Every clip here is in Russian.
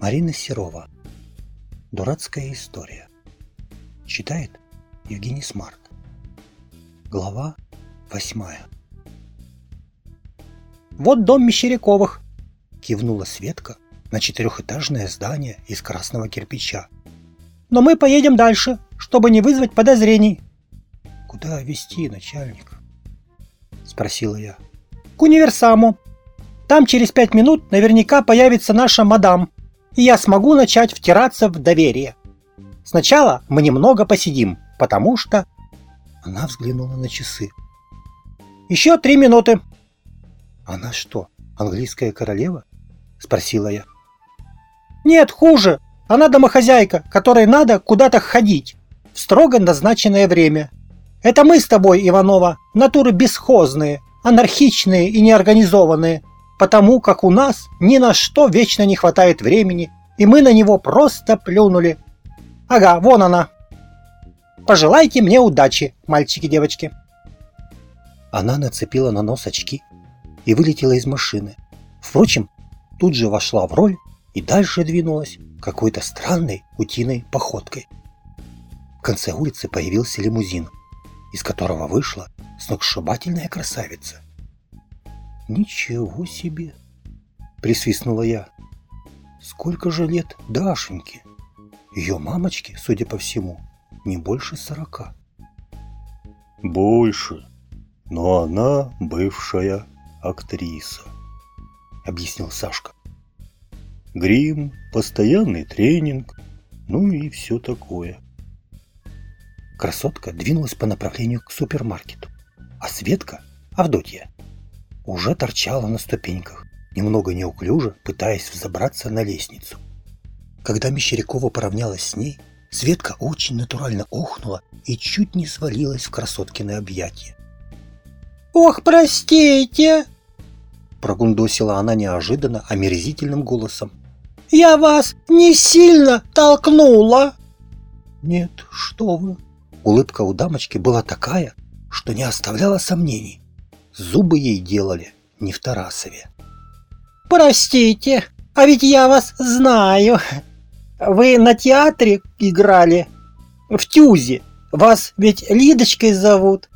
Марина Серова. Дурацкая история. Читает Евгений Смарт. Глава восьмая. «Вот дом Мещеряковых!» — кивнула Светка на четырехэтажное здание из красного кирпича. «Но мы поедем дальше, чтобы не вызвать подозрений». «Куда везти, начальник?» — спросила я. «К универсаму. Там через пять минут наверняка появится наша мадам, и я смогу начать втираться в доверие. Сначала мы немного посидим, потому что...» Она взглянула на часы. «Еще три минуты». «Она что, английская королева?» — спросила я. «Нет, хуже. Она домохозяйка, которой надо куда-то ходить в строго назначенное время. Это мы с тобой, Иванова, натуры бесхозные, анархичные и неорганизованные, потому как у нас ни на что вечно не хватает времени, и мы на него просто плюнули. Ага, вон она. Пожелайте мне удачи, мальчики-девочки. Она нацепила на нос очки и вылетела из машины. Впрочем, тут же вошла в роль и дальше двинулась какой-то странной утиной походкой. В конце улицы появился лимузин, из которого вышла сногсшибательная красавица. «Ничего себе!» — присвистнула я. «Сколько же лет Дашеньке? Ее мамочке, судя по всему, не больше сорока». «Больше, но она бывшая актриса», — объяснил Сашка. «Грим, постоянный тренинг, ну и все такое». Красотка двинулась по направлению к супермаркету, а Светка, Авдотья, уже торчала на ступеньках, немного неуклюже пытаясь взобраться на лестницу. Когда Мещерякова поравнялась с ней, Светка очень натурально охнула и чуть не свалилась в красоткино объятие. «Ох, простите!» Прогундосила она неожиданно омерзительным голосом. «Я вас не сильно толкнула!» «Нет, что вы!» Улыбка у дамочки была такая, что не оставляла сомнений. Зубы ей делали не в Тарасове. «Простите, а ведь я вас знаю. Вы на театре играли? В Тюзе. Вас ведь Лидочкой зовут?»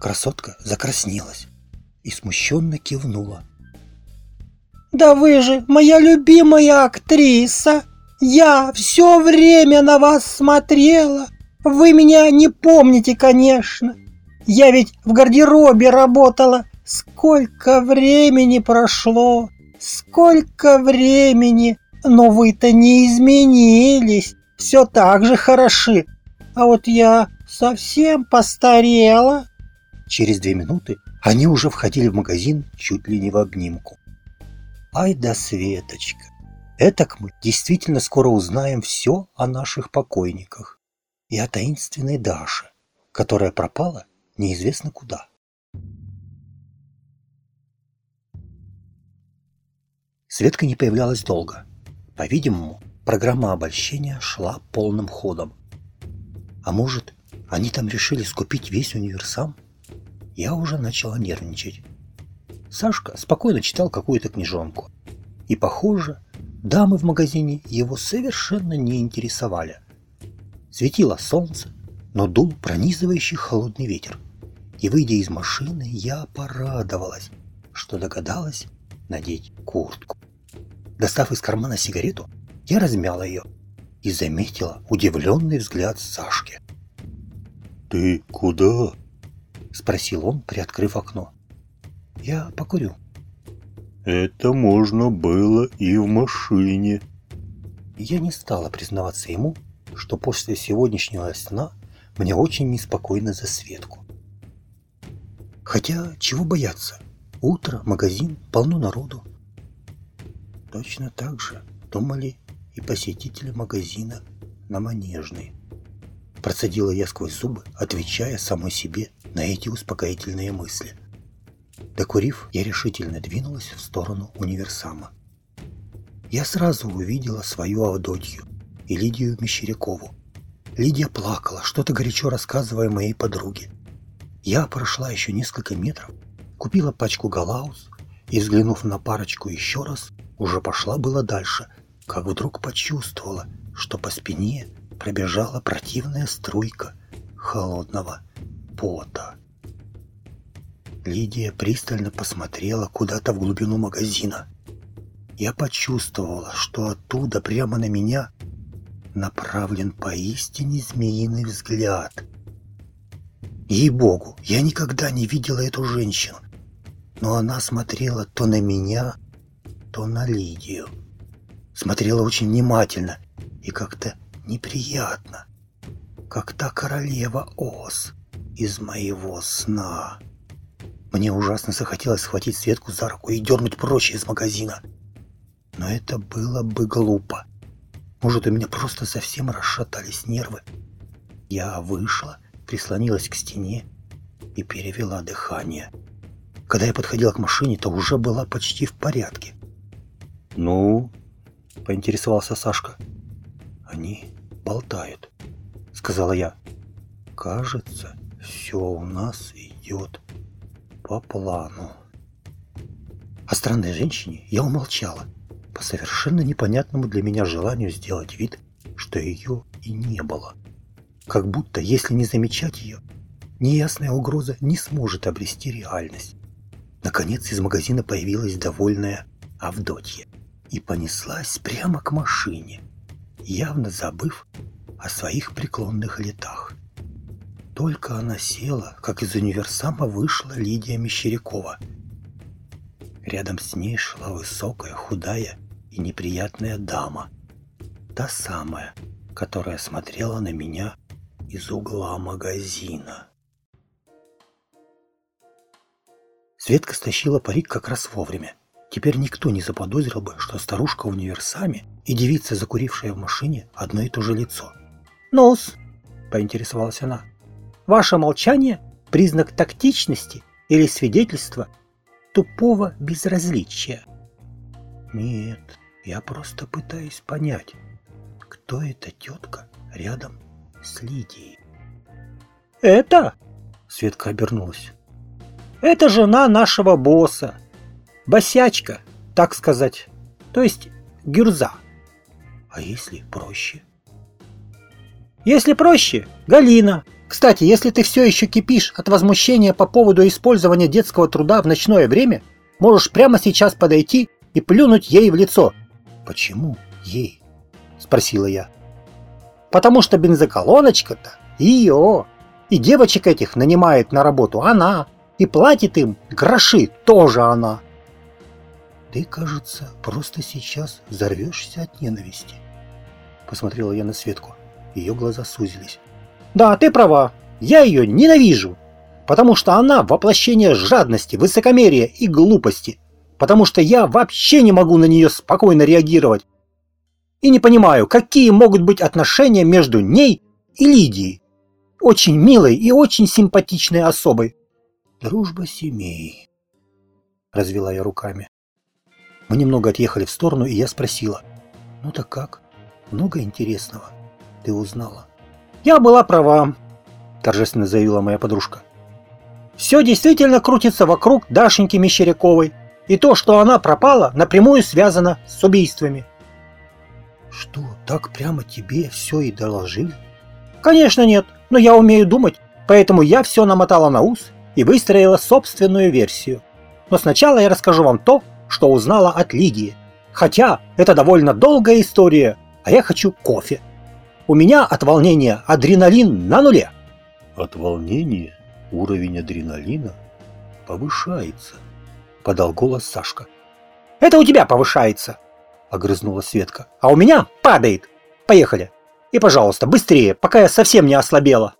Красотка закраснелась и смущенно кивнула. «Да вы же моя любимая актриса! Я все время на вас смотрела! Вы меня не помните, конечно! Я ведь в гардеробе работала. Сколько времени прошло, сколько времени, но вы-то не изменились, все так же хороши. А вот я совсем постарела. Через две минуты они уже входили в магазин чуть ли не в обнимку. Ай да Светочка, этак мы действительно скоро узнаем все о наших покойниках и о таинственной Даше, которая пропала неизвестно куда. Светка не появлялась долго. По-видимому, программа обольщения шла полным ходом. А может, они там решили скупить весь универсам? Я уже начала нервничать. Сашка спокойно читал какую-то книжонку. И, похоже, дамы в магазине его совершенно не интересовали. Светило солнце, но дул пронизывающий холодный ветер. И, выйдя из машины, я порадовалась, что догадалась надеть куртку. Достав из кармана сигарету, я размяла ее и заметила удивленный взгляд Сашки. «Ты куда?» — спросил он, приоткрыв окно. «Я покурю». «Это можно было и в машине». Я не стала признаваться ему, что после сегодняшнего сна мне очень неспокойно за Светку. Хотя, чего бояться? Утро, магазин, полно народу. Точно так же думали и посетители магазина на Манежной. Процедила я сквозь зубы, отвечая самой себе на эти успокоительные мысли. Докурив, я решительно двинулась в сторону универсама. Я сразу увидела свою Авдотью и Лидию Мещерякову. Лидия плакала, что-то горячо рассказывая моей подруге. Я прошла еще несколько метров, купила пачку галаус и, взглянув на парочку еще раз, уже пошла было дальше, как вдруг почувствовала, что по спине пробежала противная струйка холодного пота. Лидия пристально посмотрела куда-то в глубину магазина. Я почувствовала, что оттуда прямо на меня направлен поистине змеиный взгляд. Ей-богу, я никогда не видела эту женщину, но она смотрела то на меня, то на Лидию. Смотрела очень внимательно и как-то неприятно, как та королева Оз из моего сна. Мне ужасно захотелось схватить Светку за руку и дернуть прочь из магазина. Но это было бы глупо. Может, у меня просто совсем расшатались нервы. Я вышла, прислонилась к стене и перевела дыхание. Когда я подходила к машине, то уже была почти в порядке. «Ну?» — поинтересовался Сашка. «Они болтают», — сказала я. «Кажется, все у нас идет по плану». О странной женщине я умолчала по совершенно непонятному для меня желанию сделать вид, что ее и не было. Как будто, если не замечать ее, неясная угроза не сможет обрести реальность. Наконец из магазина появилась довольная Авдотья и понеслась прямо к машине, явно забыв о своих преклонных летах. Только она села, как из универсама вышла Лидия Мещерякова. Рядом с ней шла высокая, худая и неприятная дама. Та самая, которая смотрела на меня из угла магазина. Светка стащила парик как раз вовремя. Теперь никто не заподозрил бы, что старушка в универсаме и девица, закурившая в машине, одно и то же лицо. «Нос», — поинтересовалась она, — «ваше молчание — признак тактичности или свидетельство тупого безразличия?» «Нет, я просто пытаюсь понять, кто эта тетка рядом с Лидией. «Это?» — Светка обернулась. «Это жена нашего босса. Босячка, так сказать. То есть гюрза». «А если проще?» «Если проще, Галина. Кстати, если ты все еще кипишь от возмущения по поводу использования детского труда в ночное время, можешь прямо сейчас подойти и плюнуть ей в лицо «Почему ей?» – спросила я. «Потому что бензоколоночка-то ее, и девочек этих нанимает на работу она, и платит им гроши тоже она». «Ты, кажется, просто сейчас взорвешься от ненависти», – посмотрела я на Светку. Ее глаза сузились. «Да, ты права, я ее ненавижу, потому что она воплощение жадности, высокомерия и глупости потому что я вообще не могу на нее спокойно реагировать. И не понимаю, какие могут быть отношения между ней и Лидией, очень милой и очень симпатичной особой. Дружба семей, развела я руками. Мы немного отъехали в сторону, и я спросила, ну так как? Много интересного ты узнала? Я была права, торжественно заявила моя подружка. Все действительно крутится вокруг Дашеньки Мещеряковой и то, что она пропала, напрямую связано с убийствами. Что, так прямо тебе все и доложили? Конечно нет, но я умею думать, поэтому я все намотала на ус и выстроила собственную версию. Но сначала я расскажу вам то, что узнала от Лидии. Хотя это довольно долгая история, а я хочу кофе. У меня от волнения адреналин на нуле. От волнения уровень адреналина повышается подал голос Сашка. Это у тебя повышается, огрызнула Светка. А у меня падает. Поехали. И, пожалуйста, быстрее, пока я совсем не ослабела.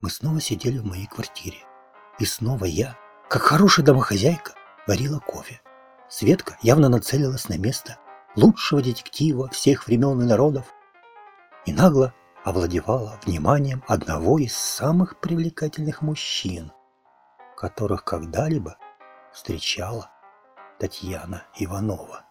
Мы снова сидели в моей квартире. И снова я, как хорошая домохозяйка, варила кофе. Светка явно нацелилась на место лучшего детектива всех времен и народов и нагло овладевала вниманием одного из самых привлекательных мужчин, которых когда-либо встречала Татьяна Иванова.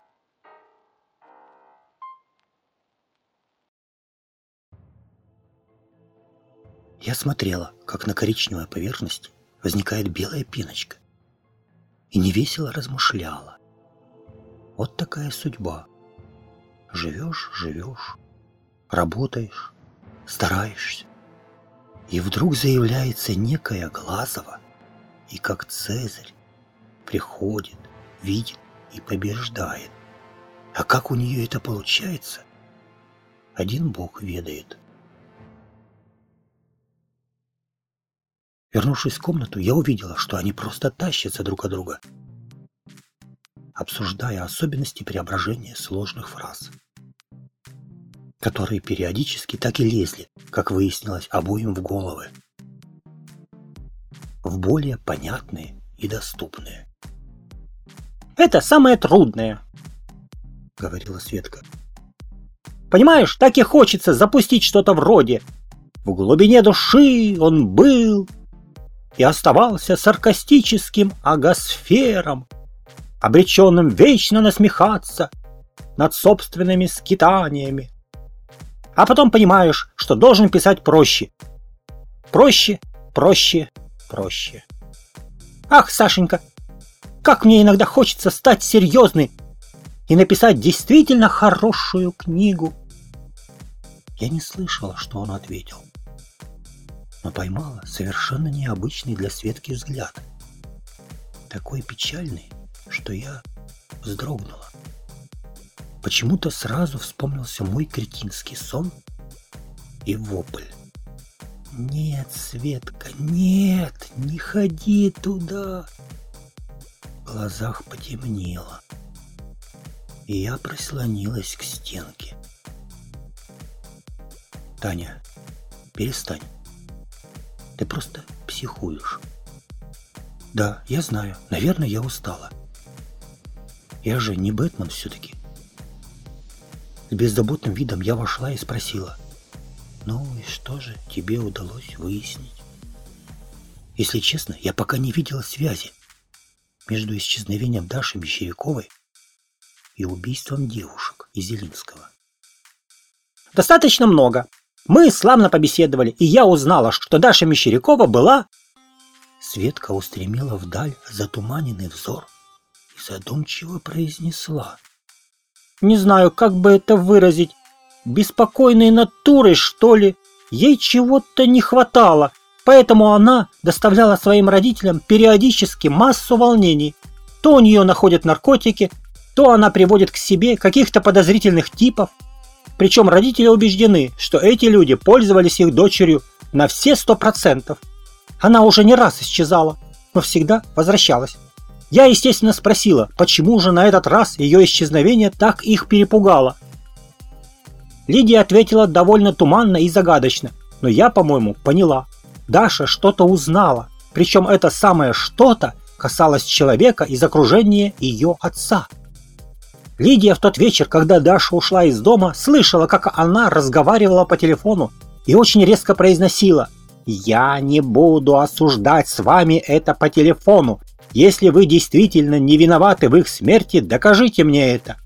Я смотрела, как на коричневой поверхности возникает белая пеночка. И невесело размышляла. Вот такая судьба. Живешь, живешь, работаешь, стараешься. И вдруг заявляется некая Глазова, и как Цезарь приходит, видит и побеждает. А как у нее это получается, один Бог ведает. Вернувшись в комнату, я увидела, что они просто тащатся друг от друга, обсуждая особенности преображения сложных фраз, которые периодически так и лезли, как выяснилось, обоим в головы, в более понятные и доступные. «Это самое трудное», — говорила Светка. «Понимаешь, так и хочется запустить что-то вроде «В глубине души он был и оставался саркастическим агосфером, обреченным вечно насмехаться над собственными скитаниями. А потом понимаешь, что должен писать проще. Проще, проще, проще. Ах, Сашенька, как мне иногда хочется стать серьезной и написать действительно хорошую книгу. Я не слышала, что он ответил но поймала совершенно необычный для Светки взгляд. Такой печальный, что я вздрогнула. Почему-то сразу вспомнился мой кретинский сон и вопль. «Нет, Светка, нет, не ходи туда!» В глазах потемнело, и я прислонилась к стенке. «Таня, перестань. Ты просто психуешь. Да, я знаю. Наверное, я устала. Я же не Бэтмен все-таки. С беззаботным видом я вошла и спросила. Ну и что же тебе удалось выяснить? Если честно, я пока не видела связи между исчезновением Даши Мещеряковой и убийством девушек из Зелинского. Достаточно много. Мы славно побеседовали, и я узнала, что Даша Мещерякова была... Светка устремила вдаль затуманенный взор и задумчиво произнесла. Не знаю, как бы это выразить. Беспокойной натурой, что ли. Ей чего-то не хватало, поэтому она доставляла своим родителям периодически массу волнений. То у нее находят наркотики, то она приводит к себе каких-то подозрительных типов, причем родители убеждены, что эти люди пользовались их дочерью на все сто процентов. Она уже не раз исчезала, но всегда возвращалась. Я, естественно, спросила, почему же на этот раз ее исчезновение так их перепугало. Лидия ответила довольно туманно и загадочно, но я, по-моему, поняла. Даша что-то узнала, причем это самое что-то касалось человека из окружения ее отца. Лидия в тот вечер, когда Даша ушла из дома, слышала, как она разговаривала по телефону и очень резко произносила «Я не буду осуждать с вами это по телефону. Если вы действительно не виноваты в их смерти, докажите мне это».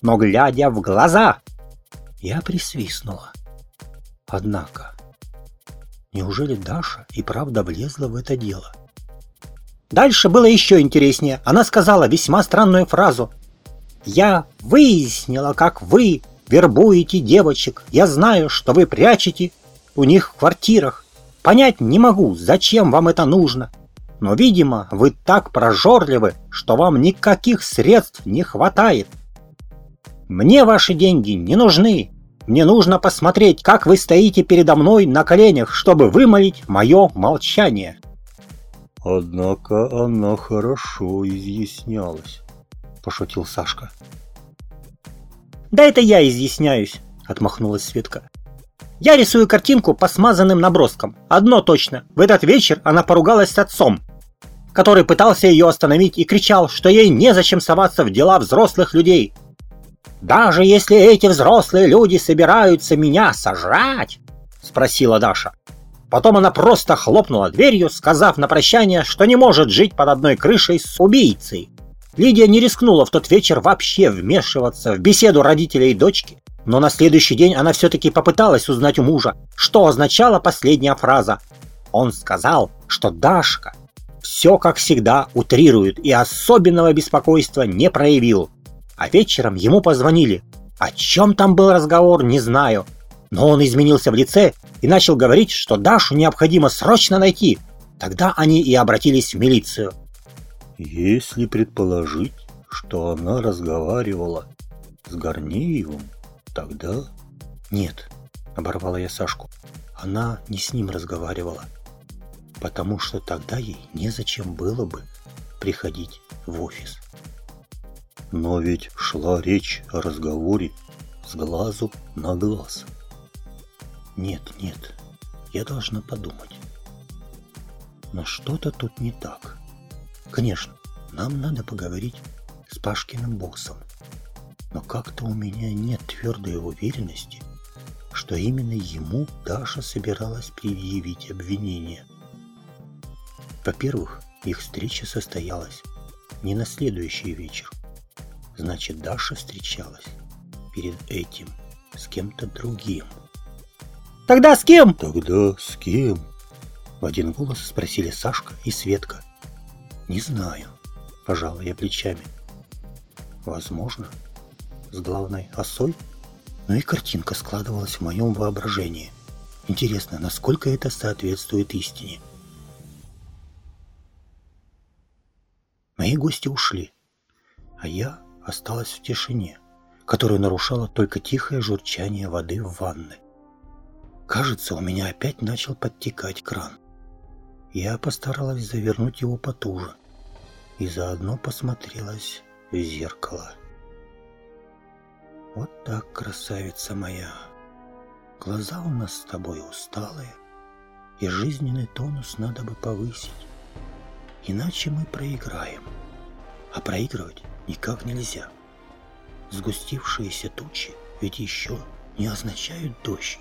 Но глядя в глаза, я присвистнула. Однако, неужели Даша и правда влезла в это дело? Дальше было еще интереснее. Она сказала весьма странную фразу – я выяснила, как вы вербуете девочек. Я знаю, что вы прячете у них в квартирах. Понять не могу, зачем вам это нужно. Но, видимо, вы так прожорливы, что вам никаких средств не хватает. Мне ваши деньги не нужны. Мне нужно посмотреть, как вы стоите передо мной на коленях, чтобы вымолить мое молчание. Однако она хорошо изъяснялась пошутил Сашка. Да это я изъясняюсь, отмахнулась Светка. Я рисую картинку по смазанным наброскам. Одно точно, в этот вечер она поругалась с отцом, который пытался ее остановить и кричал, что ей незачем соваться в дела взрослых людей. «Даже если эти взрослые люди собираются меня сожрать?» – спросила Даша. Потом она просто хлопнула дверью, сказав на прощание, что не может жить под одной крышей с убийцей. Лидия не рискнула в тот вечер вообще вмешиваться в беседу родителей и дочки, но на следующий день она все-таки попыталась узнать у мужа, что означала последняя фраза Он сказал, что Дашка все, как всегда, утрирует и особенного беспокойства не проявил. А вечером ему позвонили. О чем там был разговор, не знаю. Но он изменился в лице и начал говорить, что Дашу необходимо срочно найти. Тогда они и обратились в милицию. Если предположить, что она разговаривала с Горнеевым, тогда... Нет, оборвала я Сашку. Она не с ним разговаривала потому что тогда ей незачем было бы приходить в офис. Но ведь шла речь о разговоре с глазу на глаз. Нет, нет, я должна подумать. Но что-то тут не так. Конечно, нам надо поговорить с Пашкиным боссом. Но как-то у меня нет твердой уверенности, что именно ему Даша собиралась предъявить обвинение. Во-первых, их встреча состоялась не на следующий вечер. Значит, Даша встречалась перед этим с кем-то другим. «Тогда с кем?» «Тогда с кем?» В один голос спросили Сашка и Светка. «Не знаю», – пожала я плечами. «Возможно, с главной осой?» Но и картинка складывалась в моем воображении. Интересно, насколько это соответствует истине – Мои гости ушли, а я осталась в тишине, которую нарушало только тихое журчание воды в ванной. Кажется, у меня опять начал подтекать кран. Я постаралась завернуть его потуже и заодно посмотрелась в зеркало. Вот так, красавица моя. Глаза у нас с тобой усталые, и жизненный тонус надо бы повысить. Иначе мы проиграем. А проигрывать никак нельзя. Сгустившиеся тучи ведь еще не означают дождь.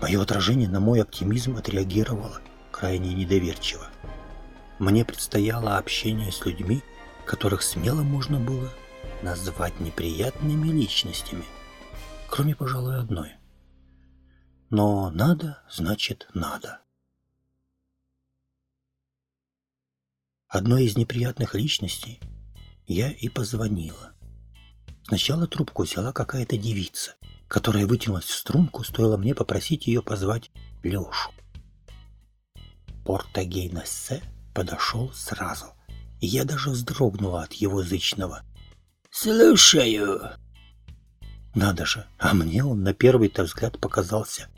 Мое отражение на мой оптимизм отреагировало крайне недоверчиво. Мне предстояло общение с людьми, которых смело можно было назвать неприятными личностями, кроме, пожалуй, одной. Но надо, значит, надо. Одной из неприятных личностей, я и позвонила. Сначала трубку взяла какая-то девица, которая вытянулась в струнку, стоило мне попросить ее позвать Лешу. Портагейнессе подошел сразу, и я даже вздрогнула от его зычного «Слушаю!». Надо же, а мне он на первый-то взгляд показался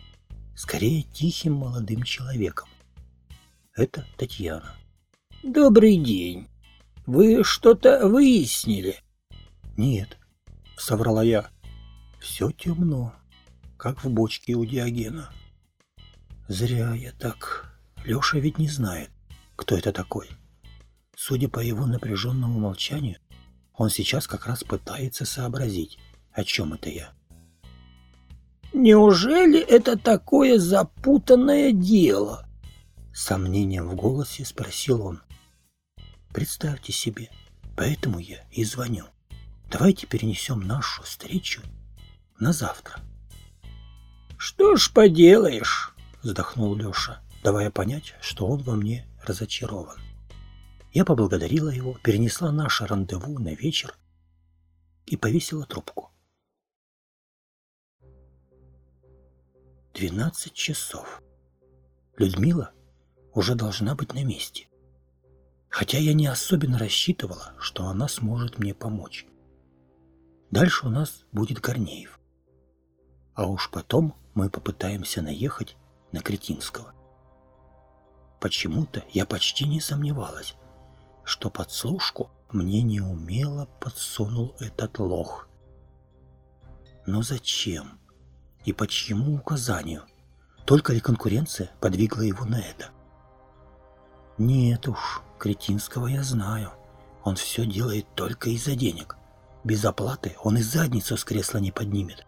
скорее тихим молодым человеком. Это Татьяна. «Добрый день. Вы что-то выяснили?» «Нет», — соврала я. «Все темно, как в бочке у Диогена». «Зря я так. Леша ведь не знает, кто это такой. Судя по его напряженному молчанию, он сейчас как раз пытается сообразить, о чем это я». «Неужели это такое запутанное дело?» С сомнением в голосе спросил он. Представьте себе, поэтому я и звоню. Давайте перенесем нашу встречу на завтра. Что ж поделаешь, вздохнул Леша, давая понять, что он во мне разочарован. Я поблагодарила его, перенесла наше рандеву на вечер и повесила трубку. Двенадцать часов. Людмила уже должна быть на месте хотя я не особенно рассчитывала, что она сможет мне помочь. Дальше у нас будет Корнеев. А уж потом мы попытаемся наехать на Кретинского. Почему-то я почти не сомневалась, что подслушку мне неумело подсунул этот лох. Но зачем? И по чьему указанию? Только ли конкуренция подвигла его на это? Нет уж, Кретинского я знаю. Он все делает только из-за денег. Без оплаты он и задницу с кресла не поднимет.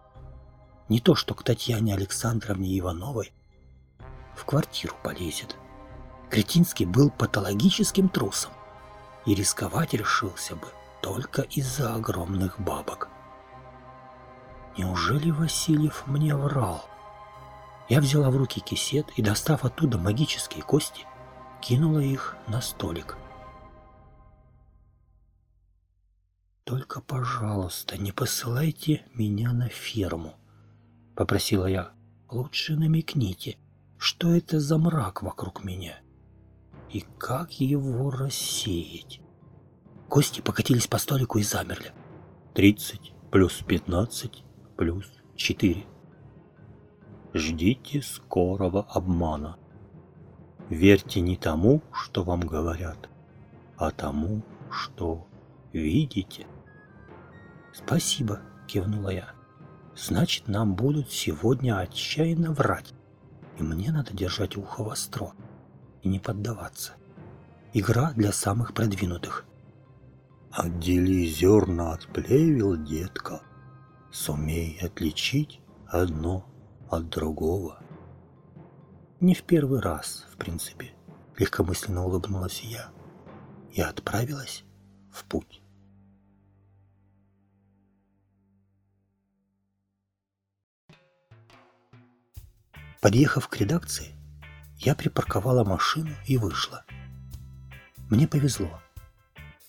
Не то, что к Татьяне Александровне Ивановой в квартиру полезет. Кретинский был патологическим трусом и рисковать решился бы только из-за огромных бабок. Неужели Васильев мне врал? Я взяла в руки кисет и, достав оттуда магические кости, кинула их на столик. «Только, пожалуйста, не посылайте меня на ферму», — попросила я. «Лучше намекните, что это за мрак вокруг меня и как его рассеять». Кости покатились по столику и замерли. «Тридцать плюс пятнадцать плюс четыре». Ждите скорого обмана. Верьте не тому, что вам говорят, а тому, что видите. Спасибо, кивнула я. Значит, нам будут сегодня отчаянно врать. И мне надо держать ухо востро и не поддаваться. Игра для самых продвинутых. Отдели зерна от плевел, детка. Сумей отличить одно от другого. Не в первый раз, в принципе, легкомысленно улыбнулась я. И отправилась в путь. Подъехав к редакции, я припарковала машину и вышла. Мне повезло.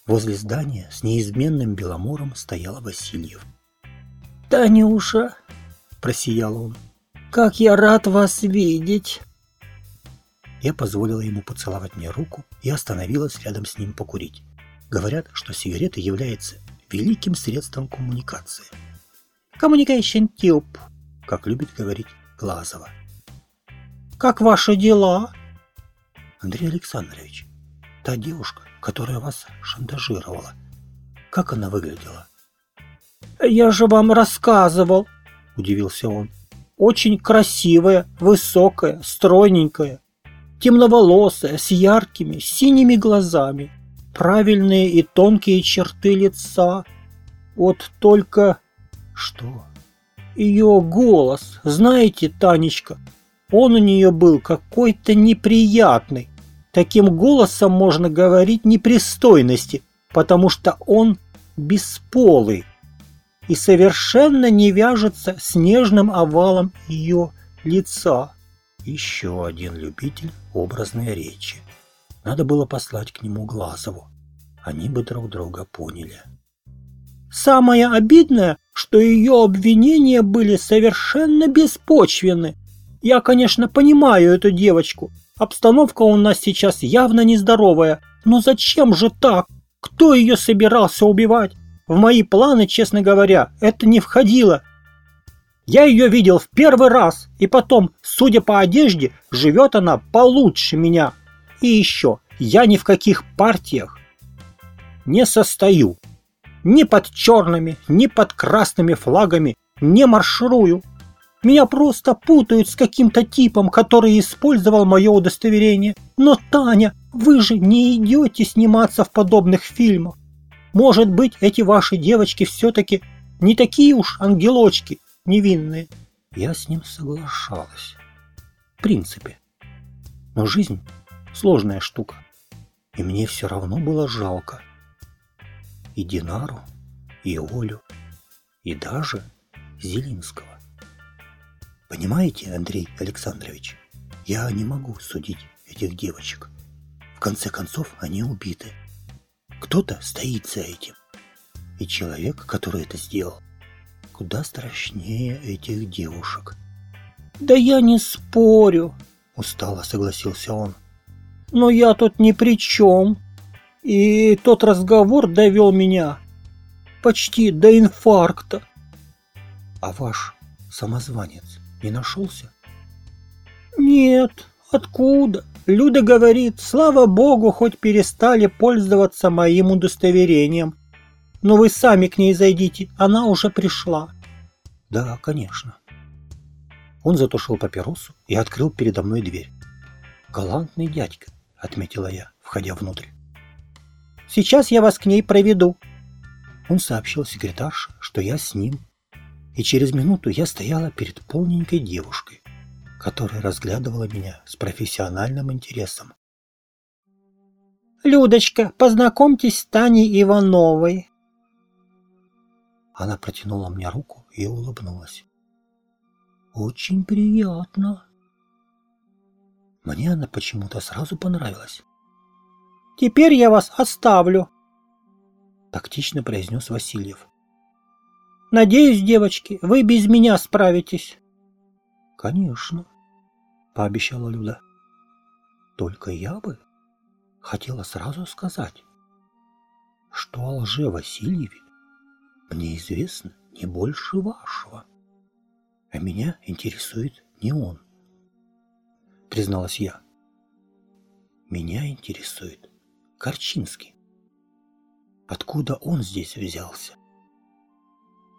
Возле здания с неизменным беломором стоял Васильев. «Танюша!» – просиял он. «Как я рад вас видеть!» Я позволила ему поцеловать мне руку и остановилась рядом с ним покурить. Говорят, что сигарета является великим средством коммуникации. Communication tube, как любит говорить Глазова. Как ваши дела? Андрей Александрович, та девушка, которая вас шантажировала, как она выглядела? Я же вам рассказывал, удивился он. Очень красивая, высокая, стройненькая темноволосая, с яркими, синими глазами, правильные и тонкие черты лица. Вот только... Что? Ее голос, знаете, Танечка, он у нее был какой-то неприятный. Таким голосом можно говорить непристойности, потому что он бесполый и совершенно не вяжется с нежным овалом ее лица. Еще один любитель образной речи. Надо было послать к нему Глазову. Они бы друг друга поняли. Самое обидное, что ее обвинения были совершенно беспочвенны. Я, конечно, понимаю эту девочку. Обстановка у нас сейчас явно нездоровая. Но зачем же так? Кто ее собирался убивать? В мои планы, честно говоря, это не входило. Я ее видел в первый раз, и потом, судя по одежде, живет она получше меня. И еще, я ни в каких партиях не состою. Ни под черными, ни под красными флагами не марширую. Меня просто путают с каким-то типом, который использовал мое удостоверение. Но, Таня, вы же не идете сниматься в подобных фильмах. Может быть, эти ваши девочки все-таки не такие уж ангелочки, невинные. Я с ним соглашалась. В принципе. Но жизнь — сложная штука. И мне все равно было жалко. И Динару, и Олю, и даже Зелинского. Понимаете, Андрей Александрович, я не могу судить этих девочек. В конце концов, они убиты. Кто-то стоит за этим. И человек, который это сделал, куда страшнее этих девушек. «Да я не спорю», — устало согласился он. «Но я тут ни при чем. И тот разговор довел меня почти до инфаркта». «А ваш самозванец не нашелся?» «Нет, откуда?» Люда говорит, слава богу, хоть перестали пользоваться моим удостоверением. Но вы сами к ней зайдите, она уже пришла. Да, конечно. Он затушил папиросу и открыл передо мной дверь. Галантный дядька, отметила я, входя внутрь. Сейчас я вас к ней проведу. Он сообщил секретарше, что я с ним. И через минуту я стояла перед полненькой девушкой, которая разглядывала меня с профессиональным интересом. «Людочка, познакомьтесь с Таней Ивановой», она протянула мне руку и улыбнулась. Очень приятно. Мне она почему-то сразу понравилась. Теперь я вас оставлю, тактично произнес Васильев. Надеюсь, девочки, вы без меня справитесь. Конечно, пообещала Люда. Только я бы хотела сразу сказать, что о лже Васильеве мне известно не больше вашего. А меня интересует не он, призналась я. Меня интересует Корчинский. Откуда он здесь взялся?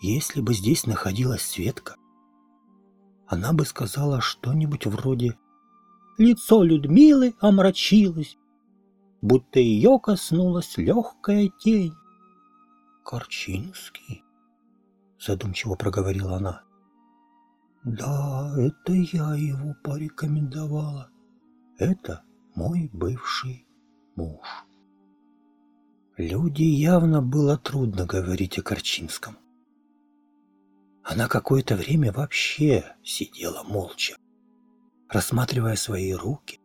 Если бы здесь находилась Светка, она бы сказала что-нибудь вроде «Лицо Людмилы омрачилось, будто ее коснулась легкая тень». «Корчинский?» — задумчиво проговорила она. «Да, это я его порекомендовала. Это мой бывший муж». Люди явно было трудно говорить о Корчинском. Она какое-то время вообще сидела молча, рассматривая свои руки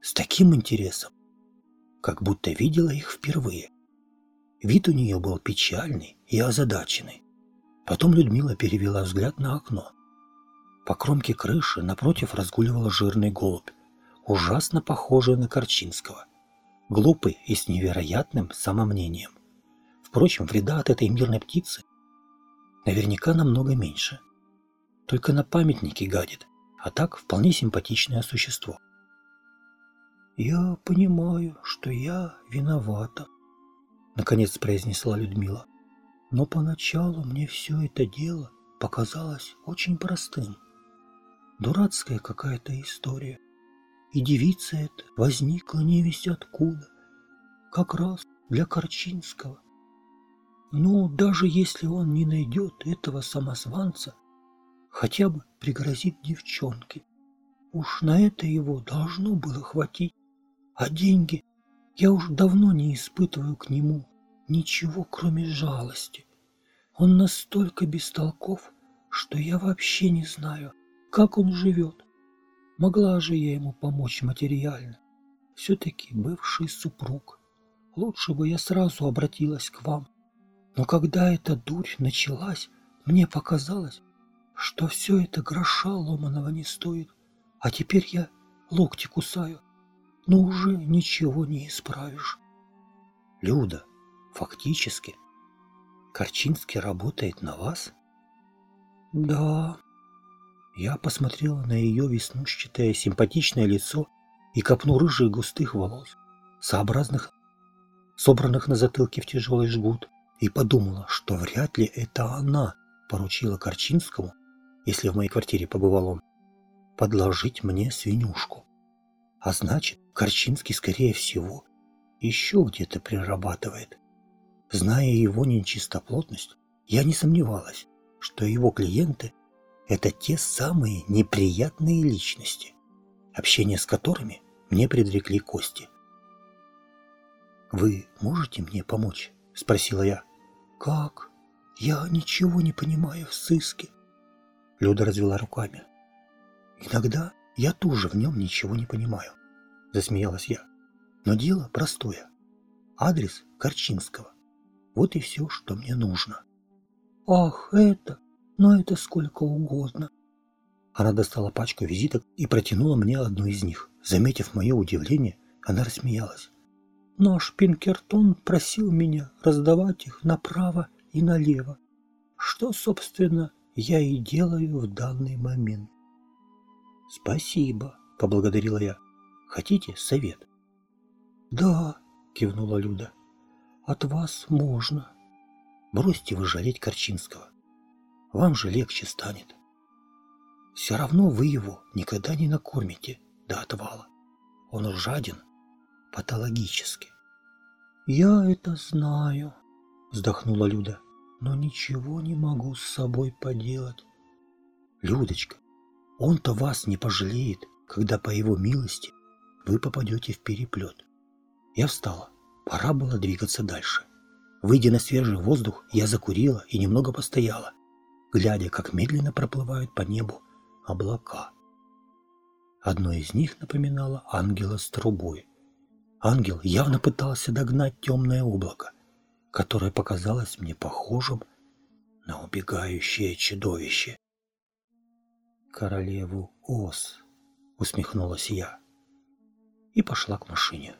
с таким интересом, как будто видела их впервые. Вид у нее был печальный и озадаченный. Потом Людмила перевела взгляд на окно. По кромке крыши напротив разгуливал жирный голубь, ужасно похожий на Корчинского, глупый и с невероятным самомнением. Впрочем, вреда от этой мирной птицы Наверняка намного меньше. Только на памятнике гадит, а так вполне симпатичное существо. «Я понимаю, что я виновата», — наконец произнесла Людмила. «Но поначалу мне все это дело показалось очень простым. Дурацкая какая-то история. И девица эта возникла невесть откуда, как раз для Корчинского. Ну, даже если он не найдет этого самозванца, хотя бы пригрозит девчонке. Уж на это его должно было хватить. А деньги я уж давно не испытываю к нему ничего, кроме жалости. Он настолько бестолков, что я вообще не знаю, как он живет. Могла же я ему помочь материально. Все-таки бывший супруг. Лучше бы я сразу обратилась к вам. Но когда эта дурь началась, мне показалось, что все это гроша ломаного не стоит, а теперь я локти кусаю, но уже ничего не исправишь. Люда, фактически, Корчинский работает на вас? Да. Я посмотрела на ее веснушчатое симпатичное лицо и копну рыжих густых волос, сообразных, собранных на затылке в тяжелый жгут, и подумала, что вряд ли это она поручила Корчинскому, если в моей квартире побывал он, подложить мне свинюшку. А значит, Корчинский, скорее всего, еще где-то прирабатывает. Зная его нечистоплотность, я не сомневалась, что его клиенты – это те самые неприятные личности, общение с которыми мне предрекли кости. «Вы можете мне помочь?» – спросила я. «Как? Я ничего не понимаю в сыске». Люда развела руками. «Иногда я тоже в нем ничего не понимаю», — засмеялась я. «Но дело простое. Адрес Корчинского. Вот и все, что мне нужно». «Ах, это! Но это сколько угодно!» Она достала пачку визиток и протянула мне одну из них. Заметив мое удивление, она рассмеялась. Наш Пинкертон просил меня раздавать их направо и налево, что, собственно, я и делаю в данный момент. «Спасибо», — поблагодарила я. «Хотите совет?» «Да», — кивнула Люда. «От вас можно». «Бросьте вы жалеть Корчинского. Вам же легче станет. Все равно вы его никогда не накормите до отвала. Он жаден патологически. «Я это знаю», — вздохнула Люда, — «но ничего не могу с собой поделать». «Людочка, он-то вас не пожалеет, когда по его милости вы попадете в переплет». Я встала. Пора было двигаться дальше. Выйдя на свежий воздух, я закурила и немного постояла, глядя, как медленно проплывают по небу облака. Одно из них напоминало ангела с трубой. Ангел явно пытался догнать темное облако, которое показалось мне похожим на убегающее чудовище. «Королеву Ос», — усмехнулась я и пошла к машине.